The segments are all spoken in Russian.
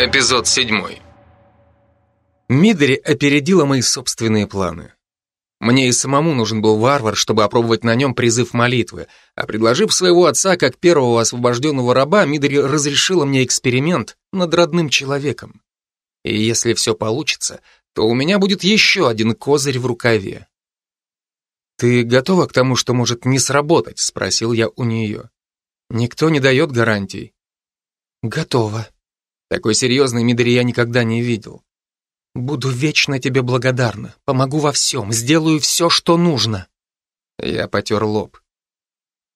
Эпизод 7. Мидори опередила мои собственные планы. Мне и самому нужен был варвар, чтобы опробовать на нем призыв молитвы, а предложив своего отца как первого освобожденного раба, Мидори разрешила мне эксперимент над родным человеком. И если все получится, то у меня будет еще один козырь в рукаве. «Ты готова к тому, что может не сработать?» — спросил я у нее. «Никто не дает гарантий». «Готова», такой серьезной Мидори я никогда не видел. Буду вечно тебе благодарна. Помогу во всем, сделаю все, что нужно. Я потер лоб.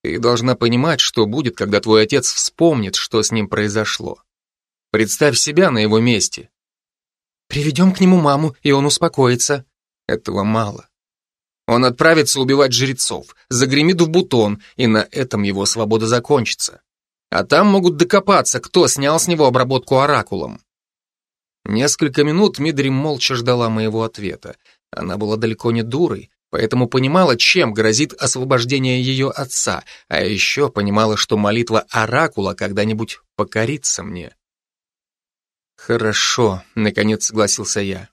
Ты должна понимать, что будет, когда твой отец вспомнит, что с ним произошло. Представь себя на его месте. Приведем к нему маму, и он успокоится. Этого мало. Он отправится убивать жрецов, загремит в бутон, и на этом его свобода закончится. А там могут докопаться, кто снял с него обработку оракулом. Несколько минут Мидри молча ждала моего ответа. Она была далеко не дурой, поэтому понимала, чем грозит освобождение ее отца, а еще понимала, что молитва оракула когда-нибудь покорится мне. «Хорошо», — наконец согласился я.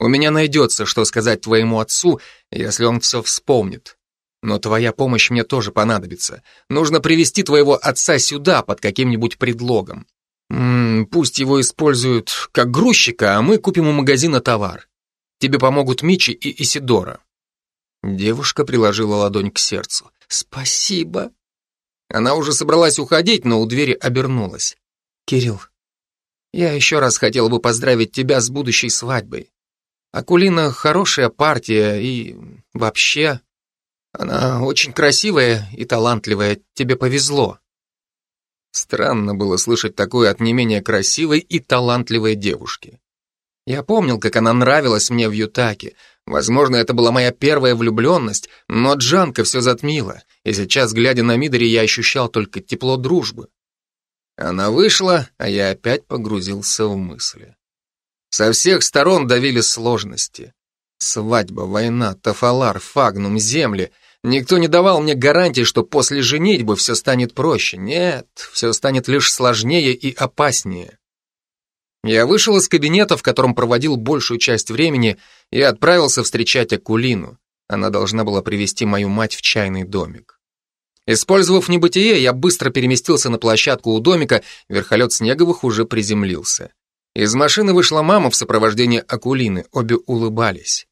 «У меня найдется, что сказать твоему отцу, если он все вспомнит. Но твоя помощь мне тоже понадобится. Нужно привести твоего отца сюда под каким-нибудь предлогом. М -м, пусть его используют как грузчика, а мы купим у магазина товар. Тебе помогут Мичи и Исидора». Девушка приложила ладонь к сердцу. «Спасибо». Она уже собралась уходить, но у двери обернулась. «Кирилл, я еще раз хотела бы поздравить тебя с будущей свадьбой. Акулина хорошая партия и вообще она очень красивая и талантливая, тебе повезло. Странно было слышать такое от не менее красивой и талантливой девушки. Я помнил, как она нравилась мне в Ютаке. Возможно, это была моя первая влюбленность, но Джанка все затмила, и сейчас, глядя на Мидори, я ощущал только тепло дружбы. Она вышла, а я опять погрузился в мысли. Со всех сторон давили сложности. Свадьба, война, Тафалар, Фагнум, земли. Никто не давал мне гарантии, что после женитьбы все станет проще. Нет, все станет лишь сложнее и опаснее. Я вышел из кабинета, в котором проводил большую часть времени, и отправился встречать Акулину. Она должна была привести мою мать в чайный домик. Использовав небытие, я быстро переместился на площадку у домика, верхолет Снеговых уже приземлился. Из машины вышла мама в сопровождении Акулины, обе улыбались.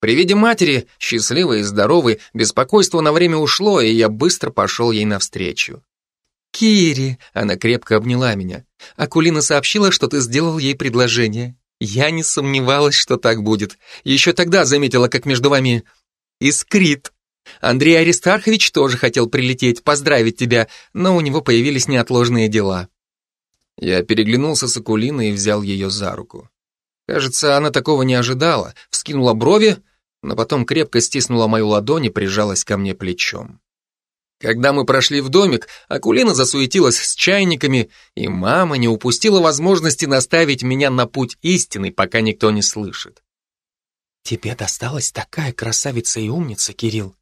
При виде матери, счастливой и здоровой, беспокойство на время ушло, и я быстро пошел ей навстречу. «Кири!» — она крепко обняла меня. «Акулина сообщила, что ты сделал ей предложение. Я не сомневалась, что так будет. Еще тогда заметила, как между вами искрит. Андрей Аристархович тоже хотел прилететь, поздравить тебя, но у него появились неотложные дела». Я переглянулся с Акулиной и взял ее за руку. Кажется, она такого не ожидала, вскинула брови, но потом крепко стиснула мою ладонь и прижалась ко мне плечом. Когда мы прошли в домик, Акулина засуетилась с чайниками, и мама не упустила возможности наставить меня на путь истины, пока никто не слышит. «Тебе досталась такая красавица и умница, Кирилл.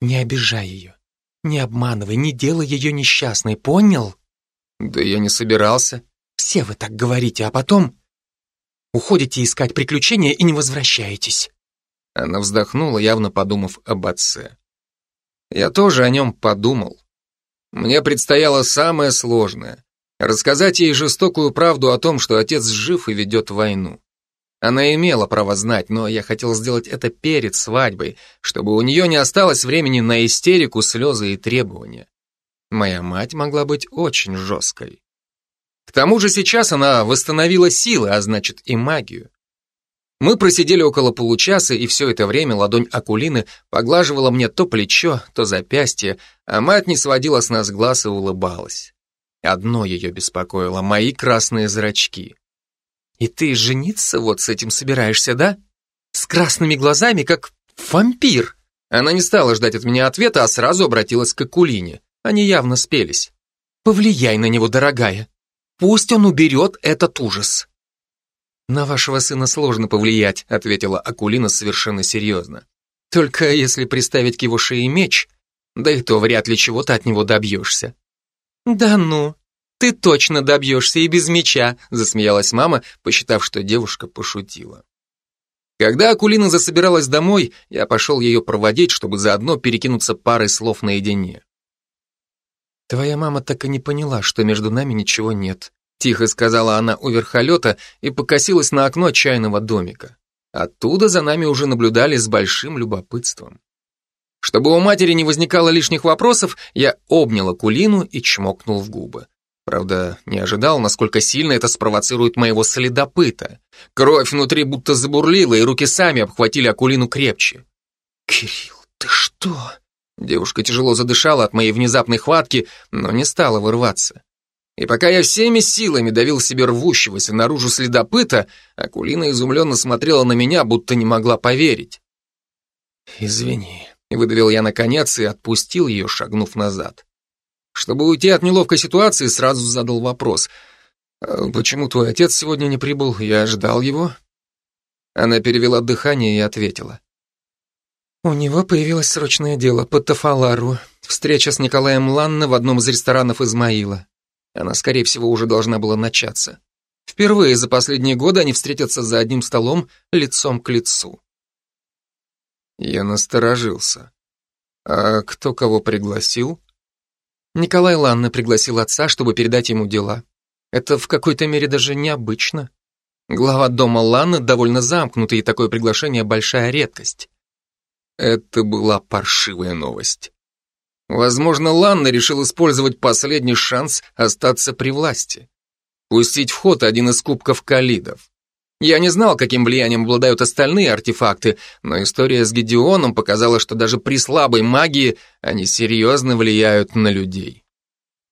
Не обижай ее, не обманывай, не делай ее несчастной, понял?» «Да я не собирался». «Все вы так говорите, а потом Уходите искать приключения и не возвращаетесь». Она вздохнула, явно подумав об отце. Я тоже о нем подумал. Мне предстояло самое сложное — рассказать ей жестокую правду о том, что отец жив и ведет войну. Она имела право знать, но я хотел сделать это перед свадьбой, чтобы у нее не осталось времени на истерику, слезы и требования. Моя мать могла быть очень жесткой. К тому же сейчас она восстановила силы, а значит и магию. Мы просидели около получаса, и все это время ладонь Акулины поглаживала мне то плечо, то запястье, а мать не сводила с нас глаз и улыбалась. Одно ее беспокоило — мои красные зрачки. «И ты жениться вот с этим собираешься, да? С красными глазами, как вампир!» Она не стала ждать от меня ответа, а сразу обратилась к Акулине. Они явно спелись. «Повлияй на него, дорогая. Пусть он уберет этот ужас. На вашего сына сложно повлиять, ответила Акулина совершенно серьезно. Только если приставить к его шее меч, да и то вряд ли чего-то от него добьешься. Да ну. Ты точно добьешься и без меча, засмеялась мама, посчитав, что девушка пошутила. Когда Акулина засобиралась домой, я пошел ее проводить, чтобы заодно перекинуться парой слов наедине. «Твоя мама так и не поняла, что между нами ничего нет», тихо сказала она у верхолета и покосилась на окно чайного домика. Оттуда за нами уже наблюдали с большим любопытством. Чтобы у матери не возникало лишних вопросов, я обнял Акулину и чмокнул в губы. Правда, не ожидал, насколько сильно это спровоцирует моего следопыта. Кровь внутри будто забурлила, и руки сами обхватили Акулину крепче. «Кирилл, ты что?» Девушка тяжело задышала от моей внезапной хватки, но не стала вырваться. И пока я всеми силами давил себе рвущегося наружу следопыта, Акулина изумленно смотрела на меня, будто не могла поверить. «Извини», — выдавил я наконец и отпустил ее, шагнув назад. Чтобы уйти от неловкой ситуации, сразу задал вопрос. «А «Почему твой отец сегодня не прибыл? Я ждал его». Она перевела дыхание и ответила. «У него появилось срочное дело по Тафалару. Встреча с Николаем Ланна в одном из ресторанов Измаила. Она, скорее всего, уже должна была начаться. Впервые за последние годы они встретятся за одним столом лицом к лицу». Я насторожился. «А кто кого пригласил?» Николай Ланна пригласил отца, чтобы передать ему дела. Это в какой-то мере даже необычно. Глава дома Ланна довольно замкнутый, и такое приглашение большая редкость. Это была паршивая новость. Возможно, Ланна решил использовать последний шанс остаться при власти. Пустить в ход один из кубков калидов. Я не знал, каким влиянием обладают остальные артефакты, но история с Гедеоном показала, что даже при слабой магии они серьезно влияют на людей.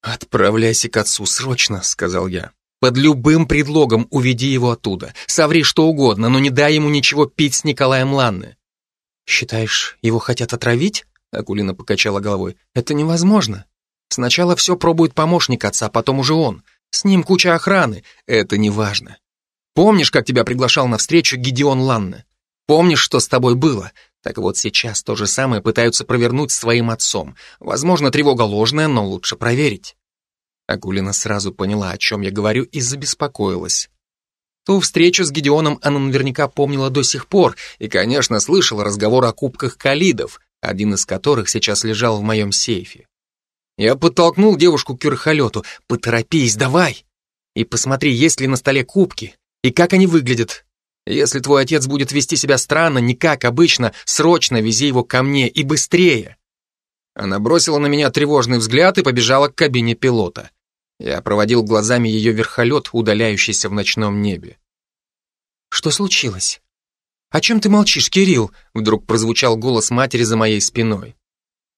«Отправляйся к отцу срочно», — сказал я. «Под любым предлогом уведи его оттуда. Соври что угодно, но не дай ему ничего пить с Николаем Ланны». «Считаешь, его хотят отравить?» — Акулина покачала головой. «Это невозможно. Сначала все пробует помощник отца, потом уже он. С ним куча охраны. Это неважно. Помнишь, как тебя приглашал на встречу Гидеон Ланне? Помнишь, что с тобой было? Так вот сейчас то же самое пытаются провернуть с твоим отцом. Возможно, тревога ложная, но лучше проверить. Агулина сразу поняла, о чем я говорю, и забеспокоилась. Ту встречу с Гедеоном она наверняка помнила до сих пор и, конечно, слышала разговор о кубках калидов, один из которых сейчас лежал в моем сейфе. Я подтолкнул девушку к верхолету. «Поторопись, давай! И посмотри, есть ли на столе кубки. И как они выглядят? Если твой отец будет вести себя странно, не как обычно, срочно вези его ко мне и быстрее. Она бросила на меня тревожный взгляд и побежала к кабине пилота. Я проводил глазами ее верхолет, удаляющийся в ночном небе. Что случилось? О чем ты молчишь, Кирилл? Вдруг прозвучал голос матери за моей спиной.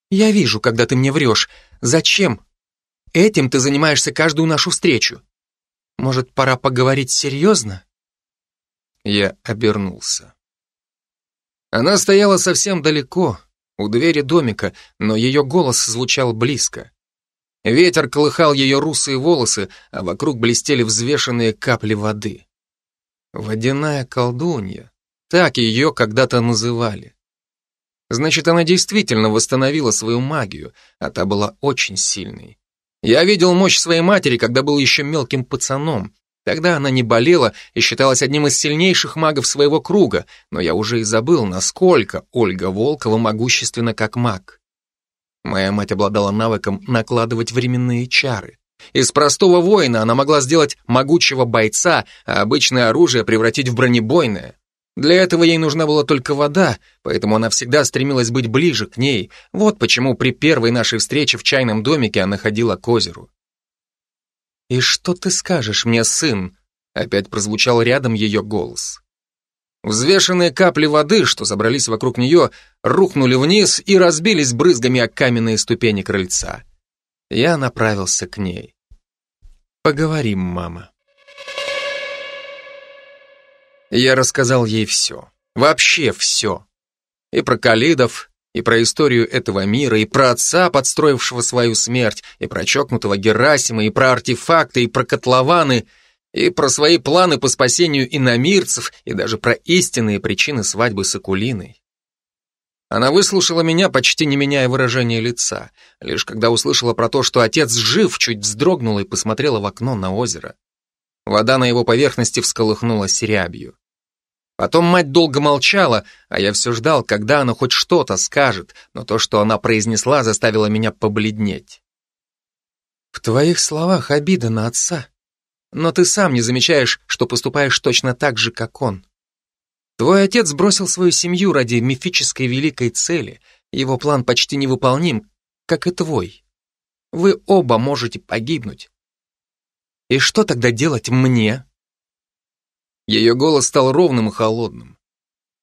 Я вижу, когда ты мне врешь. Зачем? Этим ты занимаешься каждую нашу встречу. Может, пора поговорить серьезно?» Я обернулся. Она стояла совсем далеко, у двери домика, но ее голос звучал близко. Ветер колыхал ее русые волосы, а вокруг блестели взвешенные капли воды. Водяная колдунья. Так ее когда-то называли. Значит, она действительно восстановила свою магию, а та была очень сильной. Я видел мощь своей матери, когда был еще мелким пацаном. Тогда она не болела и считалась одним из сильнейших магов своего круга, но я уже и забыл, насколько Ольга Волкова могущественна как маг. Моя мать обладала навыком накладывать временные чары. Из простого воина она могла сделать могучего бойца, а обычное оружие превратить в бронебойное. Для этого ей нужна была только вода, поэтому она всегда стремилась быть ближе к ней. Вот почему при первой нашей встрече в чайном домике она ходила к озеру. «И что ты скажешь мне, сын?» Опять прозвучал рядом ее голос. Взвешенные капли воды, что собрались вокруг нее, рухнули вниз и разбились брызгами о каменные ступени крыльца. Я направился к ней. «Поговорим, мама». Я рассказал ей все. Вообще все. И про Калидов, и про историю этого мира, и про отца, подстроившего свою смерть, и про чокнутого Герасима, и про артефакты, и про котлованы, и про свои планы по спасению иномирцев, и даже про истинные причины свадьбы с Акулиной. Она выслушала меня, почти не меняя выражения лица. Лишь когда услышала про то, что отец жив, чуть вздрогнула и посмотрела в окно на озеро. Вода на его поверхности всколыхнулась рябью. Потом мать долго молчала, а я все ждал, когда она хоть что-то скажет, но то, что она произнесла, заставило меня побледнеть. «В твоих словах обида на отца, но ты сам не замечаешь, что поступаешь точно так же, как он. Твой отец бросил свою семью ради мифической великой цели, его план почти невыполним, как и твой. Вы оба можете погибнуть. И что тогда делать мне? Ее голос стал ровным и холодным.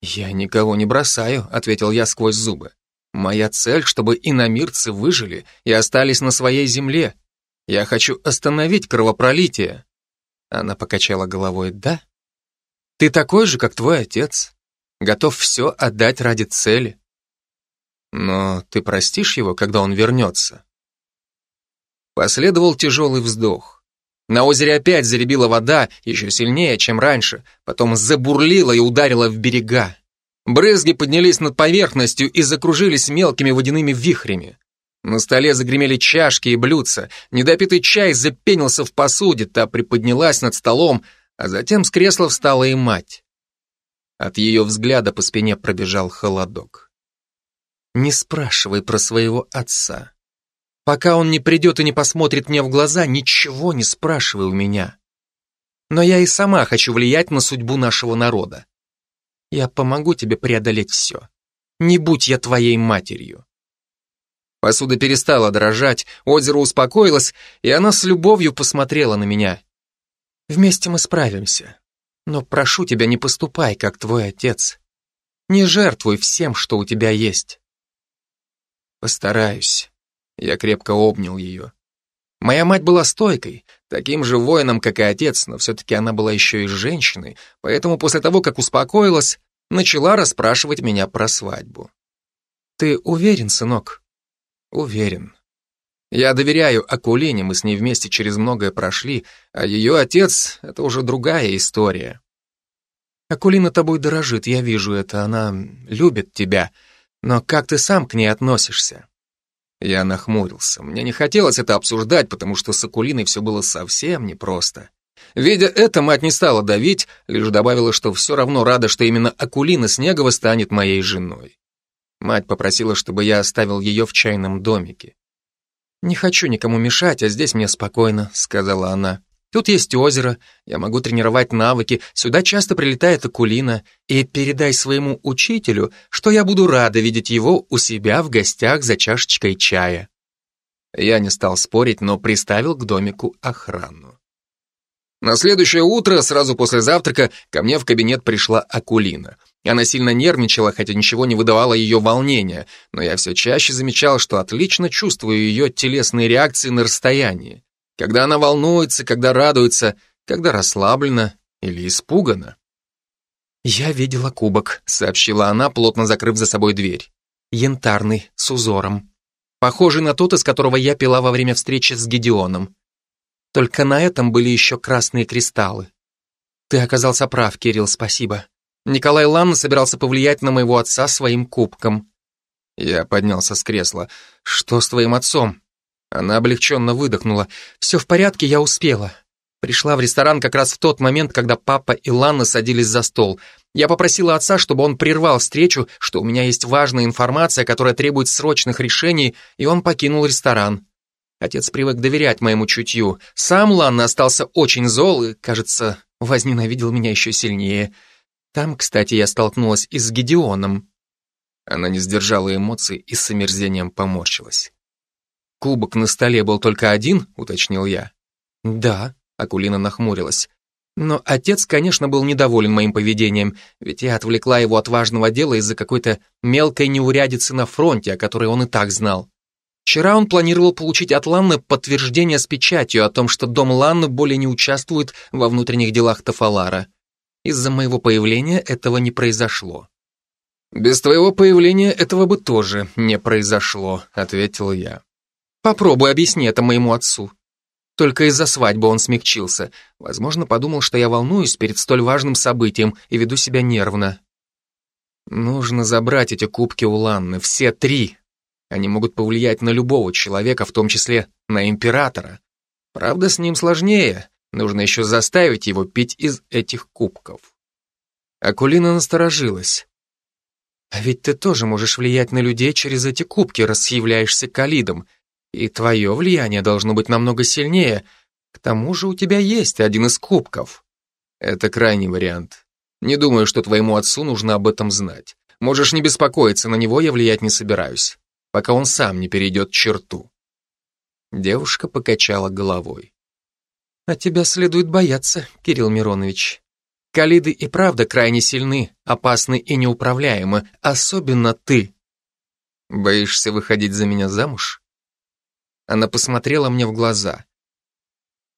«Я никого не бросаю», — ответил я сквозь зубы. «Моя цель, чтобы иномирцы выжили и остались на своей земле. Я хочу остановить кровопролитие». Она покачала головой. «Да? Ты такой же, как твой отец. Готов все отдать ради цели. Но ты простишь его, когда он вернется? Последовал тяжелый вздох. На озере опять заребила вода, еще сильнее, чем раньше, потом забурлила и ударила в берега. Брызги поднялись над поверхностью и закружились мелкими водяными вихрями. На столе загремели чашки и блюдца, недопитый чай запенился в посуде, та приподнялась над столом, а затем с кресла встала и мать. От ее взгляда по спине пробежал холодок. «Не спрашивай про своего отца. Пока он не придет и не посмотрит мне в глаза, ничего не спрашивай у меня. Но я и сама хочу влиять на судьбу нашего народа. Я помогу тебе преодолеть все. Не будь я твоей матерью». Посуда перестала дрожать, озеро успокоилось, и она с любовью посмотрела на меня. Вместе мы справимся. Но прошу тебя, не поступай, как твой отец. Не жертвуй всем, что у тебя есть. Постараюсь. Я крепко обнял ее. Моя мать была стойкой, таким же воином, как и отец, но все-таки она была еще и женщиной, поэтому после того, как успокоилась, начала расспрашивать меня про свадьбу. «Ты уверен, сынок?» «Уверен. Я доверяю Акулине, мы с ней вместе через многое прошли, а ее отец — это уже другая история. Акулина тобой дорожит, я вижу это, она любит тебя, но как ты сам к ней относишься? Я нахмурился. Мне не хотелось это обсуждать, потому что с Акулиной все было совсем непросто. Видя это, мать не стала давить, лишь добавила, что все равно рада, что именно Акулина Снегова станет моей женой. Мать попросила, чтобы я оставил ее в чайном домике. «Не хочу никому мешать, а здесь мне спокойно», — сказала она. «Тут есть озеро, я могу тренировать навыки, сюда часто прилетает Акулина, и передай своему учителю, что я буду рада видеть его у себя в гостях за чашечкой чая». Я не стал спорить, но приставил к домику охрану. На следующее утро, сразу после завтрака, ко мне в кабинет пришла Акулина. Она сильно нервничала, хотя ничего не выдавало ее волнения, но я все чаще замечал, что отлично чувствую ее телесные реакции на расстоянии. Когда она волнуется, когда радуется, когда расслаблена или испугана. «Я видела кубок», — сообщила она, плотно закрыв за собой дверь. «Янтарный, с узором. Похожий на тот, из которого я пила во время встречи с Гедеоном. Только на этом были еще красные кристаллы. Ты оказался прав, Кирилл, спасибо. Николай Ланна собирался повлиять на моего отца своим кубком. Я поднялся с кресла. «Что с твоим отцом?» Она облегченно выдохнула. «Все в порядке, я успела. Пришла в ресторан как раз в тот момент, когда папа и Ланна садились за стол. Я попросила отца, чтобы он прервал встречу, что у меня есть важная информация, которая требует срочных решений, и он покинул ресторан. Отец привык доверять моему чутью. Сам Ланна остался очень зол и, кажется, возненавидел меня еще сильнее. Там, кстати, я столкнулась и с Гедеоном. Она не сдержала эмоций и с омерзением поморщилась. «Кубок на столе был только один?» — уточнил я. «Да», — Акулина нахмурилась. «Но отец, конечно, был недоволен моим поведением, ведь я отвлекла его от важного дела из-за какой-то мелкой неурядицы на фронте, о которой он и так знал. Вчера он планировал получить от Ланны подтверждение с печатью о том, что дом Ланны более не участвует во внутренних делах Тафалара. Из-за моего появления этого не произошло. «Без твоего появления этого бы тоже не произошло», — ответил я. «Попробуй объясни это моему отцу». Только из-за свадьбы он смягчился. Возможно, подумал, что я волнуюсь перед столь важным событием и веду себя нервно. Нужно забрать эти кубки у Ланны, все три. Они могут повлиять на любого человека, в том числе на императора. Правда, с ним сложнее. Нужно еще заставить его пить из этих кубков. Акулина насторожилась. А ведь ты тоже можешь влиять на людей через эти кубки, раз являешься калидом. И твое влияние должно быть намного сильнее. К тому же у тебя есть один из кубков. Это крайний вариант. Не думаю, что твоему отцу нужно об этом знать. Можешь не беспокоиться, на него я влиять не собираюсь, пока он сам не перейдет черту. Девушка покачала головой. А тебя следует бояться, Кирилл Миронович. Калиды и правда крайне сильны, опасны и неуправляемы, особенно ты. Боишься выходить за меня замуж? Она посмотрела мне в глаза.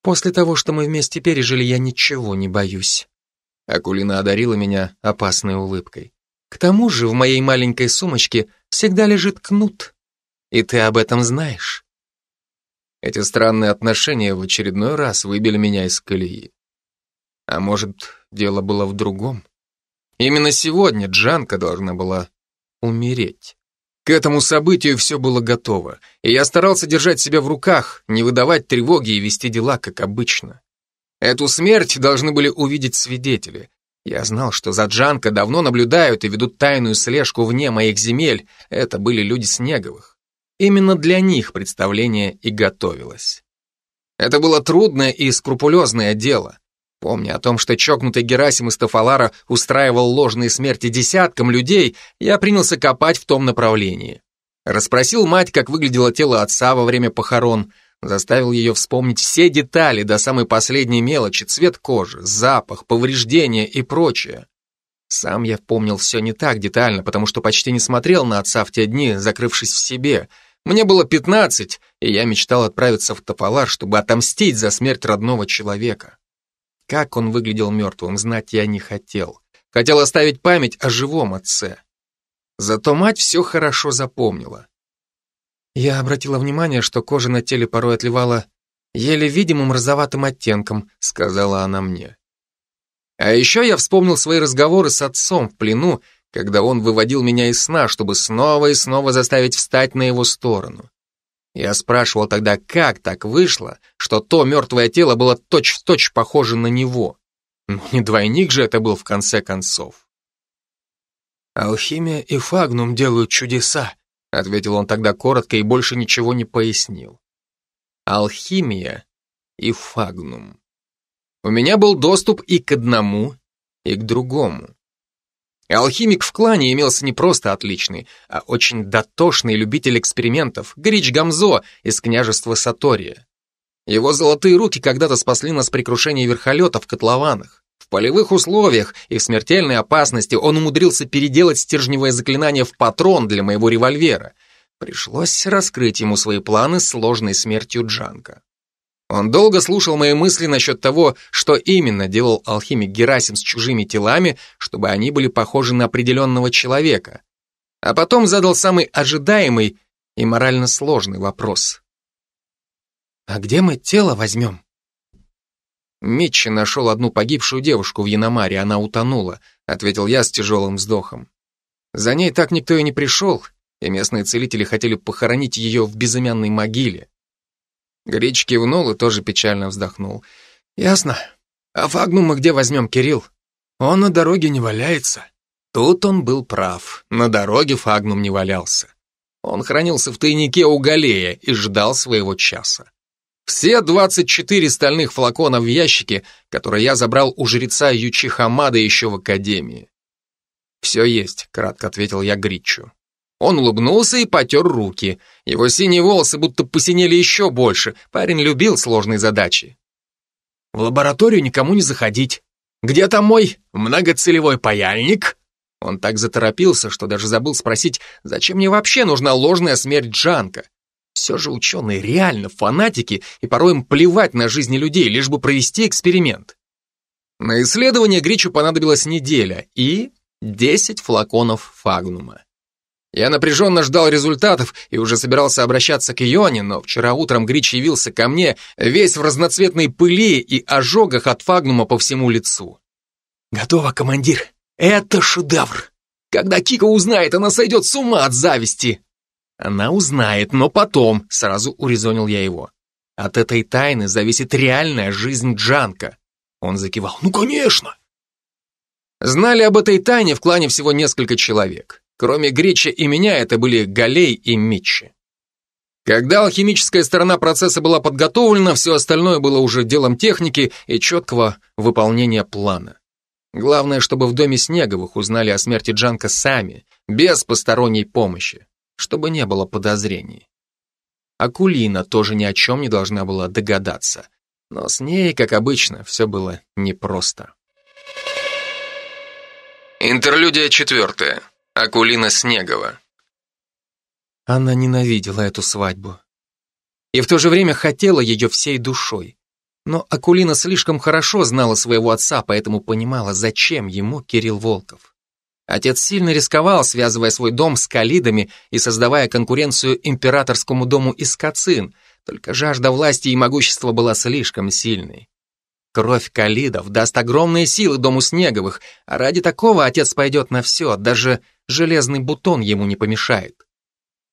После того, что мы вместе пережили, я ничего не боюсь. Акулина одарила меня опасной улыбкой. К тому же в моей маленькой сумочке всегда лежит кнут. И ты об этом знаешь. Эти странные отношения в очередной раз выбили меня из колеи. А может, дело было в другом? Именно сегодня Джанка должна была умереть. К этому событию все было готово, и я старался держать себя в руках, не выдавать тревоги и вести дела, как обычно. Эту смерть должны были увидеть свидетели. Я знал, что за Джанка давно наблюдают и ведут тайную слежку вне моих земель. Это были люди Снеговых. Именно для них представление и готовилось. Это было трудное и скрупулезное дело. Помня о том, что чокнутый Герасим из Тафалара устраивал ложные смерти десяткам людей, я принялся копать в том направлении. Расспросил мать, как выглядело тело отца во время похорон, заставил ее вспомнить все детали до самой последней мелочи, цвет кожи, запах, повреждения и прочее. Сам я помнил все не так детально, потому что почти не смотрел на отца в те дни, закрывшись в себе. Мне было пятнадцать, и я мечтал отправиться в Тополар, чтобы отомстить за смерть родного человека. Как он выглядел мертвым, знать я не хотел. Хотел оставить память о живом отце. Зато мать все хорошо запомнила. Я обратила внимание, что кожа на теле порой отливала еле видимым розоватым оттенком, сказала она мне. А еще я вспомнил свои разговоры с отцом в плену, когда он выводил меня из сна, чтобы снова и снова заставить встать на его сторону. Я спрашивал тогда, как так вышло, что то мертвое тело было точь-в-точь точь похоже на него. Ну, не двойник же это был в конце концов. «Алхимия и фагнум делают чудеса», ответил он тогда коротко и больше ничего не пояснил. «Алхимия и фагнум». У меня был доступ и к одному, и к другому. Алхимик в клане имелся не просто отличный, а очень дотошный любитель экспериментов, Грич Гамзо из княжества Сатория. Его золотые руки когда-то спасли нас при крушении верхолета в котлованах. В полевых условиях и в смертельной опасности он умудрился переделать стержневое заклинание в патрон для моего револьвера. Пришлось раскрыть ему свои планы с сложной смертью Джанка. Он долго слушал мои мысли насчет того, что именно делал алхимик Герасим с чужими телами, чтобы они были похожи на определенного человека. А потом задал самый ожидаемый и морально сложный вопрос. «А где мы тело возьмем?» Митчи нашел одну погибшую девушку в Яномаре, она утонула, ответил я с тяжелым вздохом. За ней так никто и не пришел, и местные целители хотели похоронить ее в безымянной могиле. Грич кивнул и тоже печально вздохнул. «Ясно. А фагнум мы где возьмем, Кирилл? Он на дороге не валяется». Тут он был прав. На дороге фагнум не валялся. Он хранился в тайнике у Галея и ждал своего часа. Все 24 стальных флакона в ящике, которые я забрал у жреца Ючи Хамада еще в академии. «Все есть», — кратко ответил я Гричу. Он улыбнулся и потер руки. Его синие волосы будто посинели еще больше. Парень любил сложные задачи. В лабораторию никому не заходить. Где там мой многоцелевой паяльник? Он так заторопился, что даже забыл спросить, зачем мне вообще нужна ложная смерть Джанка. Все же ученые реально фанатики, и порой им плевать на жизни людей, лишь бы провести эксперимент. На исследование Гричу понадобилась неделя и 10 флаконов фагнума. Я напряженно ждал результатов и уже собирался обращаться к Ионе, но вчера утром Грич явился ко мне, весь в разноцветной пыли и ожогах от фагнума по всему лицу. «Готово, командир! Это шедевр!» Когда Кика узнает, она сойдет с ума от зависти. Она узнает, но потом, сразу урезонил я его. От этой тайны зависит реальная жизнь Джанка. Он закивал. Ну, конечно. Знали об этой тайне в клане всего несколько человек. Кроме Грича и меня, это были Галей и Митчи. Когда алхимическая сторона процесса была подготовлена, все остальное было уже делом техники и четкого выполнения плана. Главное, чтобы в доме Снеговых узнали о смерти Джанка сами, без посторонней помощи, чтобы не было подозрений. Акулина тоже ни о чем не должна была догадаться, но с ней, как обычно, все было непросто. Интерлюдия четвертая. Акулина Снегова. Она ненавидела эту свадьбу. И в то же время хотела ее всей душой. Но Акулина слишком хорошо знала своего отца, поэтому понимала, зачем ему Кирилл Волков. Отец сильно рисковал, связывая свой дом с Калидами и создавая конкуренцию императорскому дому Искацин, только жажда власти и могущества была слишком сильной. Кровь Калидов даст огромные силы дому Снеговых, а ради такого отец пойдет на все, даже железный бутон ему не помешает.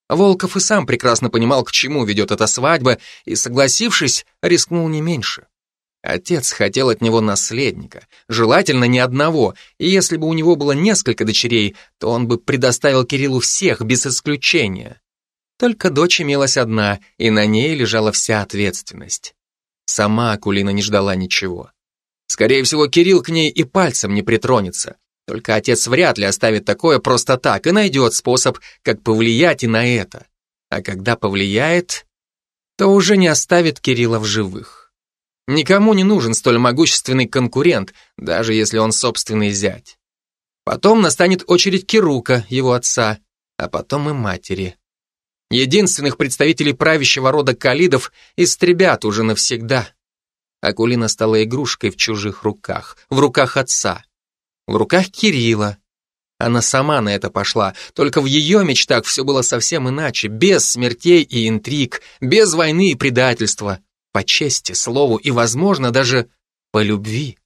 Волков и сам прекрасно понимал, к чему ведет эта свадьба, и, согласившись, рискнул не меньше. Отец хотел от него наследника, желательно не одного, и если бы у него было несколько дочерей, то он бы предоставил Кириллу всех без исключения. Только дочь имелась одна, и на ней лежала вся ответственность. Сама Акулина не ждала ничего. Скорее всего, Кирилл к ней и пальцем не притронется. Только отец вряд ли оставит такое просто так и найдет способ, как повлиять и на это. А когда повлияет, то уже не оставит Кирилла в живых. Никому не нужен столь могущественный конкурент, даже если он собственный зять. Потом настанет очередь Кирука, его отца, а потом и матери. Единственных представителей правящего рода Калидов истребят уже навсегда. Акулина стала игрушкой в чужих руках, в руках отца в руках Кирилла. Она сама на это пошла, только в ее мечтах все было совсем иначе, без смертей и интриг, без войны и предательства, по чести, слову и, возможно, даже по любви.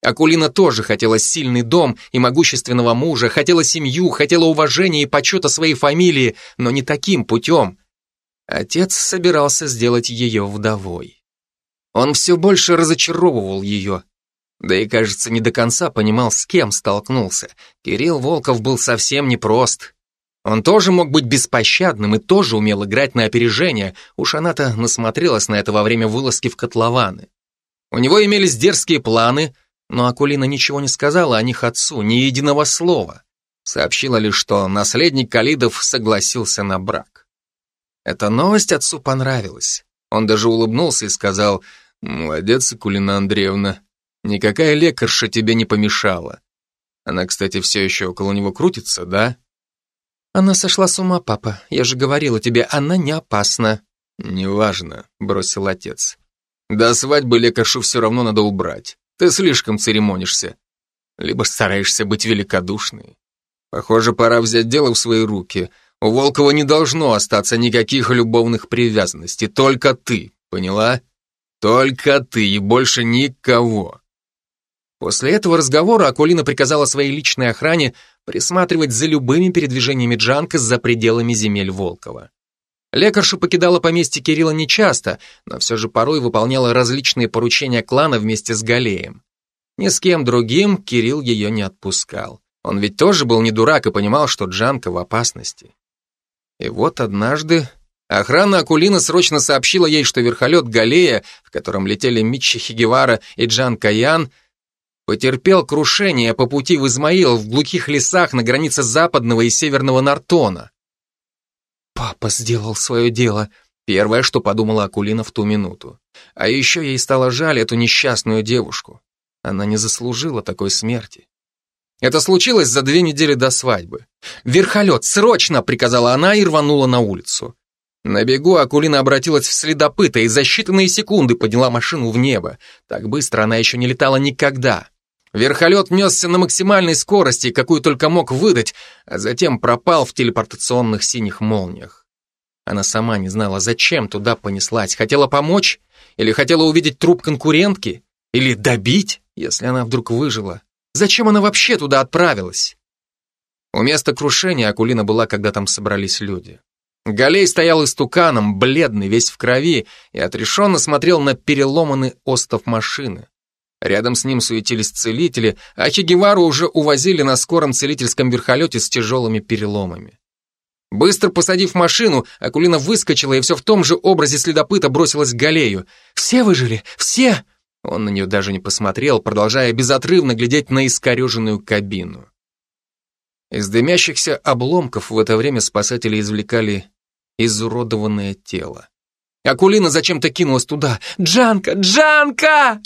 Акулина тоже хотела сильный дом и могущественного мужа, хотела семью, хотела уважения и почета своей фамилии, но не таким путем. Отец собирался сделать ее вдовой. Он все больше разочаровывал ее, да и, кажется, не до конца понимал, с кем столкнулся. Кирилл Волков был совсем непрост. Он тоже мог быть беспощадным и тоже умел играть на опережение. Уж она-то насмотрелась на это во время вылазки в котлованы. У него имелись дерзкие планы, но Акулина ничего не сказала о них отцу, ни единого слова. Сообщила лишь, что наследник Калидов согласился на брак. Эта новость отцу понравилась. Он даже улыбнулся и сказал, «Молодец, Акулина Андреевна, Никакая лекарша тебе не помешала. Она, кстати, все еще около него крутится, да? Она сошла с ума, папа. Я же говорила тебе, она не опасна. Неважно, бросил отец. До свадьбы лекаршу все равно надо убрать. Ты слишком церемонишься. Либо стараешься быть великодушной. Похоже, пора взять дело в свои руки. У Волкова не должно остаться никаких любовных привязанностей. Только ты, поняла? Только ты и больше никого. После этого разговора Акулина приказала своей личной охране присматривать за любыми передвижениями Джанка за пределами земель Волкова. Лекарша покидала поместье Кирилла нечасто, но все же порой выполняла различные поручения клана вместе с Галеем. Ни с кем другим Кирилл ее не отпускал. Он ведь тоже был не дурак и понимал, что Джанка в опасности. И вот однажды охрана Акулина срочно сообщила ей, что верхолет Галея, в котором летели Митчи Хигевара и Джан Каян, Потерпел крушение по пути в Измаил в глухих лесах на границе западного и северного Нартона. Папа сделал свое дело, первое, что подумала Акулина в ту минуту. А еще ей стало жаль эту несчастную девушку. Она не заслужила такой смерти. Это случилось за две недели до свадьбы. «Верхолет, срочно!» — приказала она и рванула на улицу. На бегу Акулина обратилась в следопыта и за считанные секунды подняла машину в небо. Так быстро она еще не летала никогда. Верхолет несся на максимальной скорости, какую только мог выдать, а затем пропал в телепортационных синих молниях. Она сама не знала, зачем туда понеслась. Хотела помочь? Или хотела увидеть труп конкурентки? Или добить, если она вдруг выжила? Зачем она вообще туда отправилась? У места крушения Акулина была, когда там собрались люди. Галей стоял истуканом, бледный, весь в крови, и отрешенно смотрел на переломанный остов машины. Рядом с ним суетились целители, а Хигевару уже увозили на скором целительском верхолете с тяжелыми переломами. Быстро посадив машину, Акулина выскочила и все в том же образе следопыта бросилась к Галею. «Все выжили! Все!» Он на нее даже не посмотрел, продолжая безотрывно глядеть на искореженную кабину. Из дымящихся обломков в это время спасатели извлекали изуродованное тело. Акулина зачем-то кинулась туда. «Джанка! Джанка!»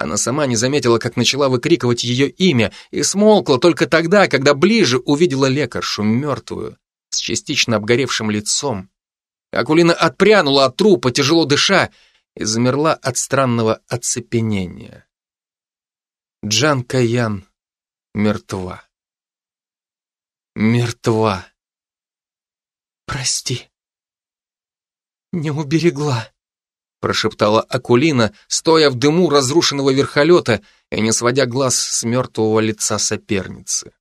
Она сама не заметила, как начала выкрикивать ее имя, и смолкла только тогда, когда ближе увидела лекаршу, мертвую, с частично обгоревшим лицом. Акулина отпрянула от трупа, тяжело дыша, и замерла от странного оцепенения. Джан Каян мертва. Мертва. «Прости, не уберегла», прошептала Акулина, стоя в дыму разрушенного верхолета и не сводя глаз с мертвого лица соперницы.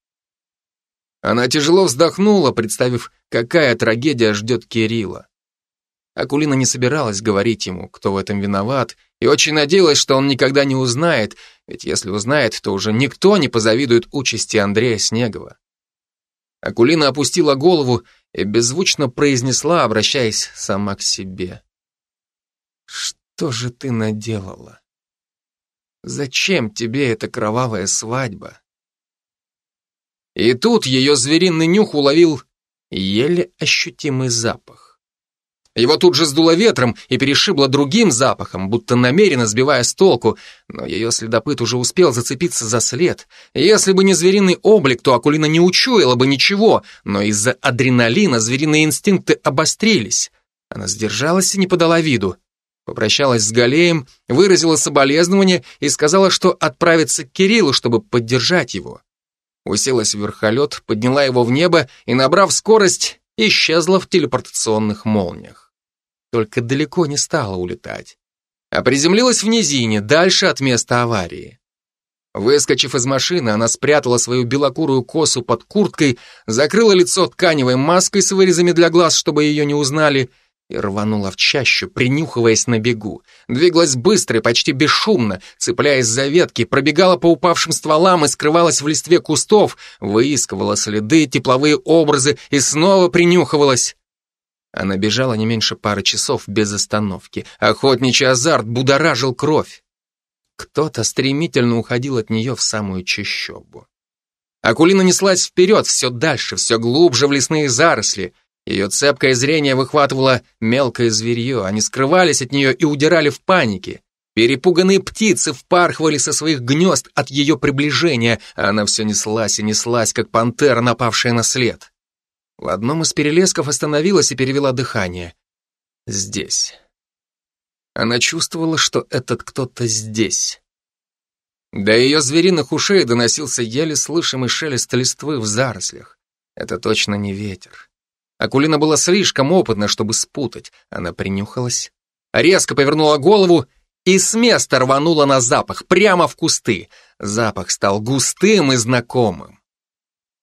Она тяжело вздохнула, представив, какая трагедия ждет Кирилла. Акулина не собиралась говорить ему, кто в этом виноват, и очень надеялась, что он никогда не узнает, ведь если узнает, то уже никто не позавидует участи Андрея Снегова. Акулина опустила голову и беззвучно произнесла, обращаясь сама к себе. Что же ты наделала? Зачем тебе эта кровавая свадьба? И тут ее звериный нюх уловил еле ощутимый запах. Его тут же сдуло ветром и перешибло другим запахом, будто намеренно сбивая с толку, но ее следопыт уже успел зацепиться за след. Если бы не звериный облик, то Акулина не учуяла бы ничего, но из-за адреналина звериные инстинкты обострились. Она сдержалась и не подала виду. Попрощалась с Галеем, выразила соболезнование и сказала, что отправится к Кириллу, чтобы поддержать его. Уселась в верхолет, подняла его в небо и, набрав скорость, исчезла в телепортационных молниях. Только далеко не стала улетать. А приземлилась в низине, дальше от места аварии. Выскочив из машины, она спрятала свою белокурую косу под курткой, закрыла лицо тканевой маской с вырезами для глаз, чтобы ее не узнали, и рванула в чащу, принюхиваясь на бегу. Двигалась быстро и почти бесшумно, цепляясь за ветки, пробегала по упавшим стволам и скрывалась в листве кустов, выискивала следы, тепловые образы и снова принюхивалась. Она бежала не меньше пары часов без остановки. Охотничий азарт будоражил кровь. Кто-то стремительно уходил от нее в самую чащобу. Акулина неслась вперед, все дальше, все глубже в лесные заросли — ее цепкое зрение выхватывало мелкое зверье, они скрывались от нее и удирали в панике. Перепуганные птицы впархивали со своих гнезд от ее приближения, а она все неслась и неслась, как пантера, напавшая на след. В одном из перелесков остановилась и перевела дыхание. Здесь. Она чувствовала, что этот кто-то здесь. До ее звериных ушей доносился еле слышимый шелест листвы в зарослях. Это точно не ветер. Акулина была слишком опытна, чтобы спутать. Она принюхалась, резко повернула голову и с места рванула на запах, прямо в кусты. Запах стал густым и знакомым.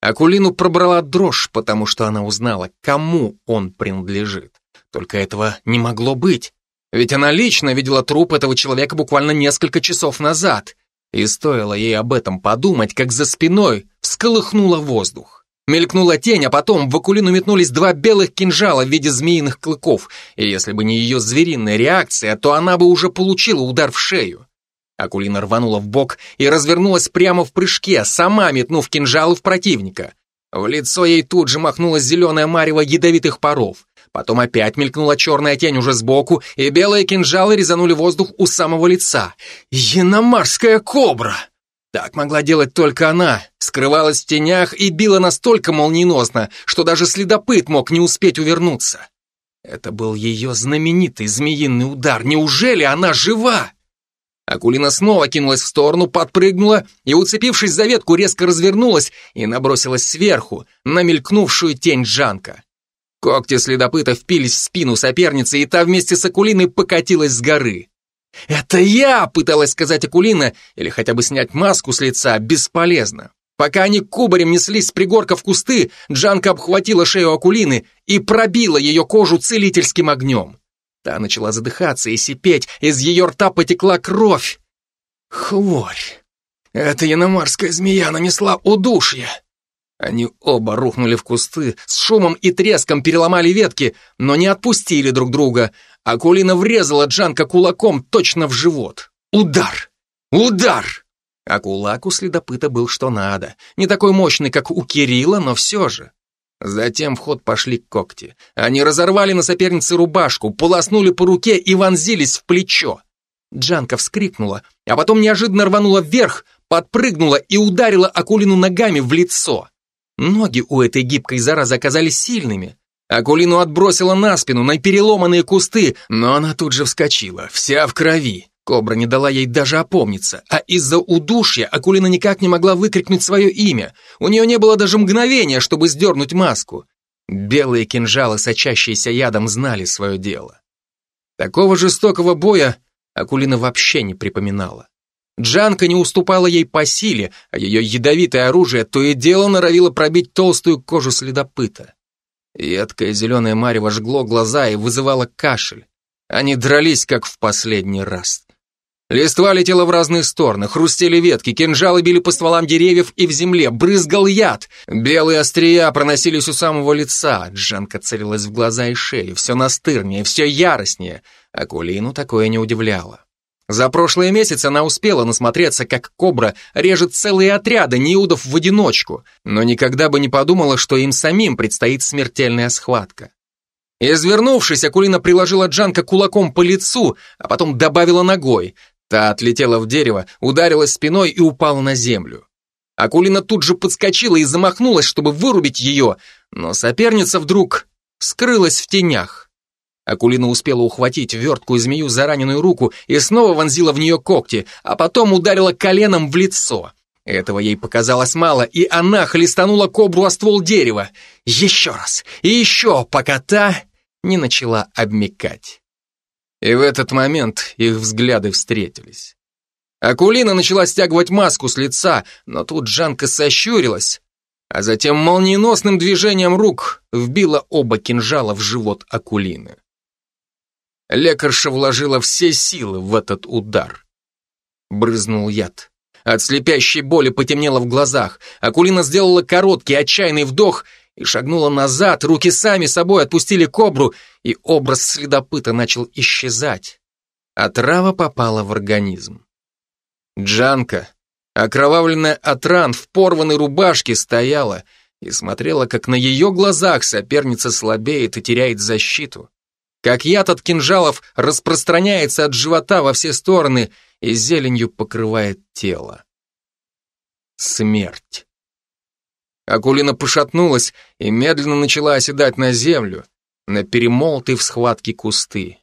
Акулину пробрала дрожь, потому что она узнала, кому он принадлежит. Только этого не могло быть. Ведь она лично видела труп этого человека буквально несколько часов назад. И стоило ей об этом подумать, как за спиной всколыхнуло воздух. Мелькнула тень, а потом в Акулину метнулись два белых кинжала в виде змеиных клыков, и если бы не ее звериная реакция, то она бы уже получила удар в шею. Акулина рванула в бок и развернулась прямо в прыжке, сама метнув кинжалы в противника. В лицо ей тут же махнулась зеленая марево ядовитых паров. Потом опять мелькнула черная тень уже сбоку, и белые кинжалы резанули воздух у самого лица. «Яномарская кобра!» Так могла делать только она, скрывалась в тенях и била настолько молниеносно, что даже следопыт мог не успеть увернуться. Это был ее знаменитый змеиный удар. Неужели она жива? Акулина снова кинулась в сторону, подпрыгнула и, уцепившись за ветку, резко развернулась и набросилась сверху на мелькнувшую тень Жанка. Когти следопыта впились в спину соперницы, и та вместе с Акулиной покатилась с горы. «Это я!» — пыталась сказать Акулина, или хотя бы снять маску с лица, бесполезно. Пока они кубарем неслись с пригорка в кусты, Джанка обхватила шею Акулины и пробила ее кожу целительским огнем. Та начала задыхаться и сипеть, из ее рта потекла кровь. Хворь. Эта яномарская змея нанесла удушье. Они оба рухнули в кусты, с шумом и треском переломали ветки, но не отпустили друг друга. Акулина врезала Джанка кулаком точно в живот. Удар! Удар! А кулак у следопыта был что надо. Не такой мощный, как у Кирилла, но все же. Затем в ход пошли когти. Они разорвали на сопернице рубашку, полоснули по руке и вонзились в плечо. Джанка вскрикнула, а потом неожиданно рванула вверх, подпрыгнула и ударила Акулину ногами в лицо. Ноги у этой гибкой заразы оказались сильными. Акулину отбросила на спину, на переломанные кусты, но она тут же вскочила, вся в крови. Кобра не дала ей даже опомниться, а из-за удушья Акулина никак не могла выкрикнуть свое имя. У нее не было даже мгновения, чтобы сдернуть маску. Белые кинжалы, сочащиеся ядом, знали свое дело. Такого жестокого боя Акулина вообще не припоминала. Джанка не уступала ей по силе, а ее ядовитое оружие то и дело норовило пробить толстую кожу следопыта. Едкое зеленое марево жгло глаза и вызывало кашель. Они дрались, как в последний раз. Листва летела в разные стороны, хрустели ветки, кинжалы били по стволам деревьев и в земле, брызгал яд. Белые острия проносились у самого лица. Джанка целилась в глаза и шею, все настырнее, все яростнее. Акулину такое не удивляло. За прошлые месяцы она успела насмотреться, как кобра режет целые отряды неудов в одиночку, но никогда бы не подумала, что им самим предстоит смертельная схватка. Извернувшись, Акулина приложила Джанка кулаком по лицу, а потом добавила ногой. Та отлетела в дерево, ударилась спиной и упала на землю. Акулина тут же подскочила и замахнулась, чтобы вырубить ее, но соперница вдруг скрылась в тенях. Акулина успела ухватить верткую змею за раненую руку и снова вонзила в нее когти, а потом ударила коленом в лицо. Этого ей показалось мало, и она хлестанула кобру о ствол дерева. Еще раз, и еще, пока та не начала обмекать. И в этот момент их взгляды встретились. Акулина начала стягивать маску с лица, но тут Жанка сощурилась, а затем молниеносным движением рук вбила оба кинжала в живот Акулины. Лекарша вложила все силы в этот удар. Брызнул яд. От слепящей боли потемнело в глазах. Акулина сделала короткий, отчаянный вдох и шагнула назад, руки сами собой отпустили кобру, и образ следопыта начал исчезать. А трава попала в организм. Джанка, окровавленная от ран в порванной рубашке, стояла и смотрела, как на ее глазах соперница слабеет и теряет защиту как яд от кинжалов распространяется от живота во все стороны и зеленью покрывает тело. Смерть. Акулина пошатнулась и медленно начала оседать на землю, на перемолотые в схватке кусты.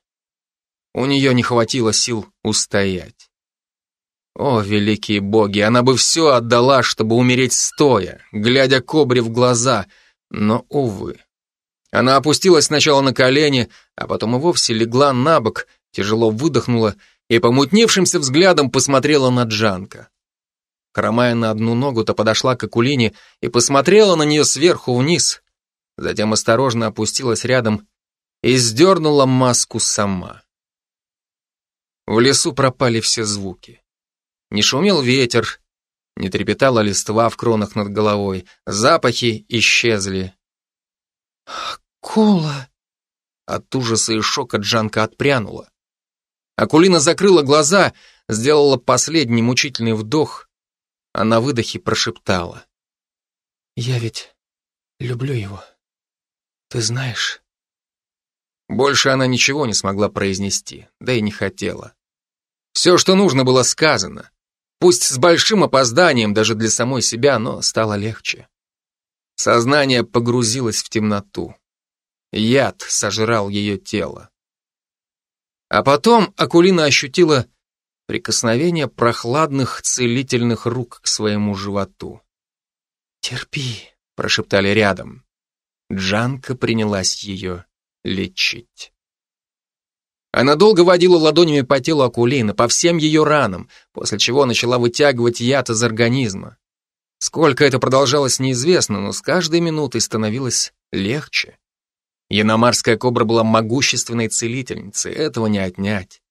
У нее не хватило сил устоять. О, великие боги, она бы все отдала, чтобы умереть стоя, глядя кобре в глаза, но, увы. Она опустилась сначала на колени, а потом и вовсе легла на бок, тяжело выдохнула и помутневшимся взглядом посмотрела на Джанка. Хромая на одну ногу-то подошла к Акулине и посмотрела на нее сверху вниз, затем осторожно опустилась рядом и сдернула маску сама. В лесу пропали все звуки. Не шумел ветер, не трепетала листва в кронах над головой, запахи исчезли. «Кола!» От ужаса и шока Джанка отпрянула. Акулина закрыла глаза, сделала последний мучительный вдох, а на выдохе прошептала. «Я ведь люблю его. Ты знаешь?» Больше она ничего не смогла произнести, да и не хотела. Все, что нужно, было сказано. Пусть с большим опозданием даже для самой себя, но стало легче. Сознание погрузилось в темноту. Яд сожрал ее тело. А потом Акулина ощутила прикосновение прохладных целительных рук к своему животу. «Терпи», — прошептали рядом. Джанка принялась ее лечить. Она долго водила ладонями по телу Акулины, по всем ее ранам, после чего начала вытягивать яд из организма. Сколько это продолжалось, неизвестно, но с каждой минутой становилось легче. Яномарская кобра была могущественной целительницей, этого не отнять.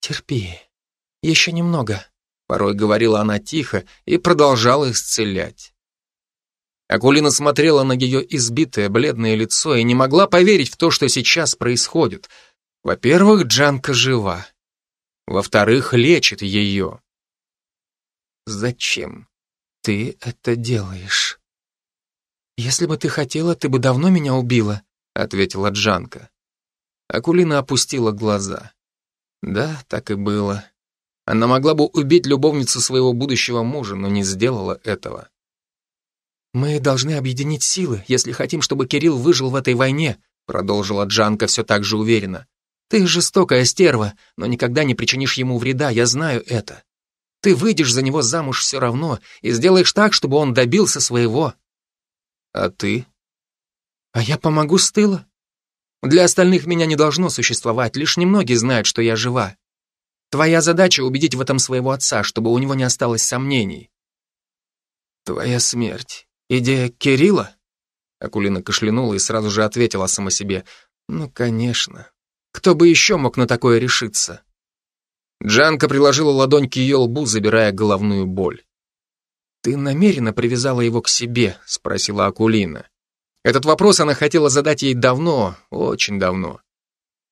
«Терпи, еще немного», — порой говорила она тихо и продолжала исцелять. Акулина смотрела на ее избитое бледное лицо и не могла поверить в то, что сейчас происходит. Во-первых, Джанка жива. Во-вторых, лечит ее. «Зачем ты это делаешь?» «Если бы ты хотела, ты бы давно меня убила», — ответила Джанка. Акулина опустила глаза. Да, так и было. Она могла бы убить любовницу своего будущего мужа, но не сделала этого. «Мы должны объединить силы, если хотим, чтобы Кирилл выжил в этой войне», продолжила Джанка все так же уверенно. «Ты жестокая стерва, но никогда не причинишь ему вреда, я знаю это. Ты выйдешь за него замуж все равно и сделаешь так, чтобы он добился своего». «А ты?» А я помогу с тыла. Для остальных меня не должно существовать, лишь немногие знают, что я жива. Твоя задача убедить в этом своего отца, чтобы у него не осталось сомнений. Твоя смерть. Идея Кирилла? Акулина кашлянула и сразу же ответила сама себе. Ну, конечно. Кто бы еще мог на такое решиться? Джанка приложила ладонь к ее лбу, забирая головную боль. «Ты намеренно привязала его к себе?» — спросила Акулина. Этот вопрос она хотела задать ей давно, очень давно.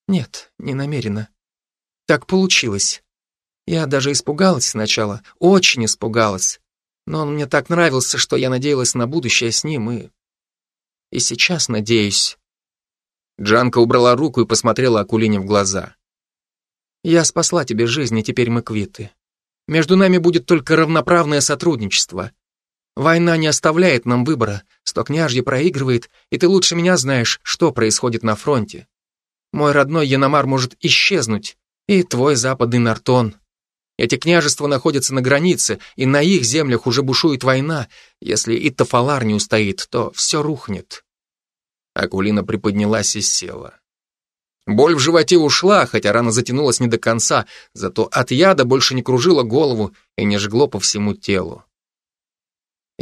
Нет, не намеренно. Так получилось. Я даже испугалась сначала, очень испугалась. Но он мне так нравился, что я надеялась на будущее с ним и... И сейчас надеюсь. Джанка убрала руку и посмотрела Акулине в глаза. Я спасла тебе жизнь, и теперь мы квиты. Между нами будет только равноправное сотрудничество. Война не оставляет нам выбора, Стокняжье проигрывает, и ты лучше меня знаешь, что происходит на фронте. Мой родной Яномар может исчезнуть, и твой западный Нартон. Эти княжества находятся на границе, и на их землях уже бушует война. Если и Тафалар не устоит, то все рухнет. Акулина приподнялась и села. Боль в животе ушла, хотя рана затянулась не до конца, зато от яда больше не кружила голову и не жгло по всему телу.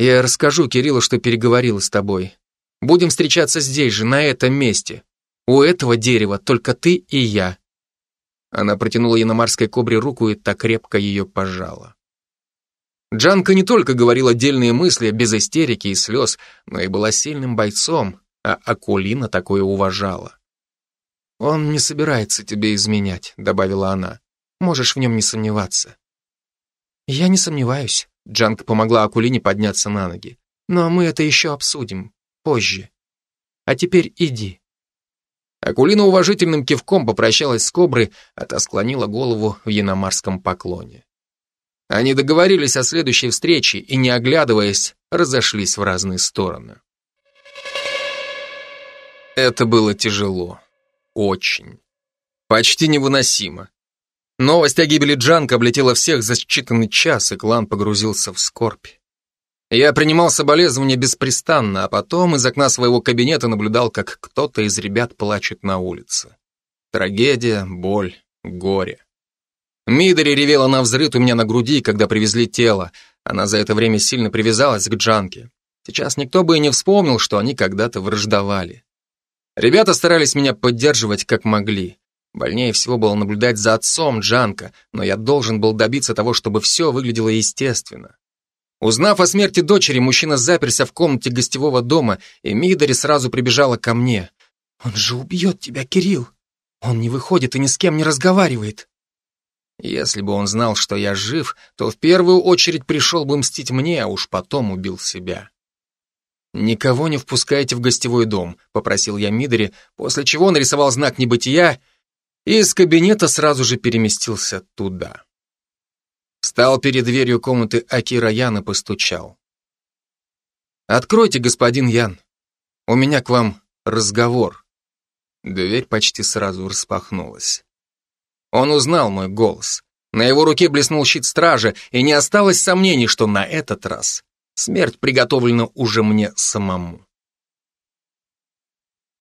Я расскажу Кириллу, что переговорила с тобой. Будем встречаться здесь же, на этом месте. У этого дерева только ты и я. Она протянула яномарской кобре руку и так крепко ее пожала. Джанка не только говорила дельные мысли без истерики и слез, но и была сильным бойцом, а Акулина такое уважала. «Он не собирается тебе изменять», — добавила она. «Можешь в нем не сомневаться». «Я не сомневаюсь», Джанг помогла Акулине подняться на ноги. «Но мы это еще обсудим. Позже. А теперь иди». Акулина уважительным кивком попрощалась с Коброй, а та склонила голову в яномарском поклоне. Они договорились о следующей встрече и, не оглядываясь, разошлись в разные стороны. Это было тяжело. Очень. Почти невыносимо. Новость о гибели Джанка облетела всех за считанный час, и клан погрузился в скорбь. Я принимал соболезнования беспрестанно, а потом из окна своего кабинета наблюдал, как кто-то из ребят плачет на улице. Трагедия, боль, горе. Мидори ревела на взрыв у меня на груди, когда привезли тело. Она за это время сильно привязалась к Джанке. Сейчас никто бы и не вспомнил, что они когда-то враждовали. Ребята старались меня поддерживать как могли. Больнее всего было наблюдать за отцом Джанка, но я должен был добиться того, чтобы все выглядело естественно. Узнав о смерти дочери, мужчина заперся в комнате гостевого дома, и Мидори сразу прибежала ко мне. «Он же убьет тебя, Кирилл! Он не выходит и ни с кем не разговаривает!» Если бы он знал, что я жив, то в первую очередь пришел бы мстить мне, а уж потом убил себя. «Никого не впускайте в гостевой дом», — попросил я Мидори, после чего нарисовал знак небытия и из кабинета сразу же переместился туда. Встал перед дверью комнаты Акира Ян и постучал. «Откройте, господин Ян. У меня к вам разговор». Дверь почти сразу распахнулась. Он узнал мой голос. На его руке блеснул щит стража, и не осталось сомнений, что на этот раз смерть приготовлена уже мне самому.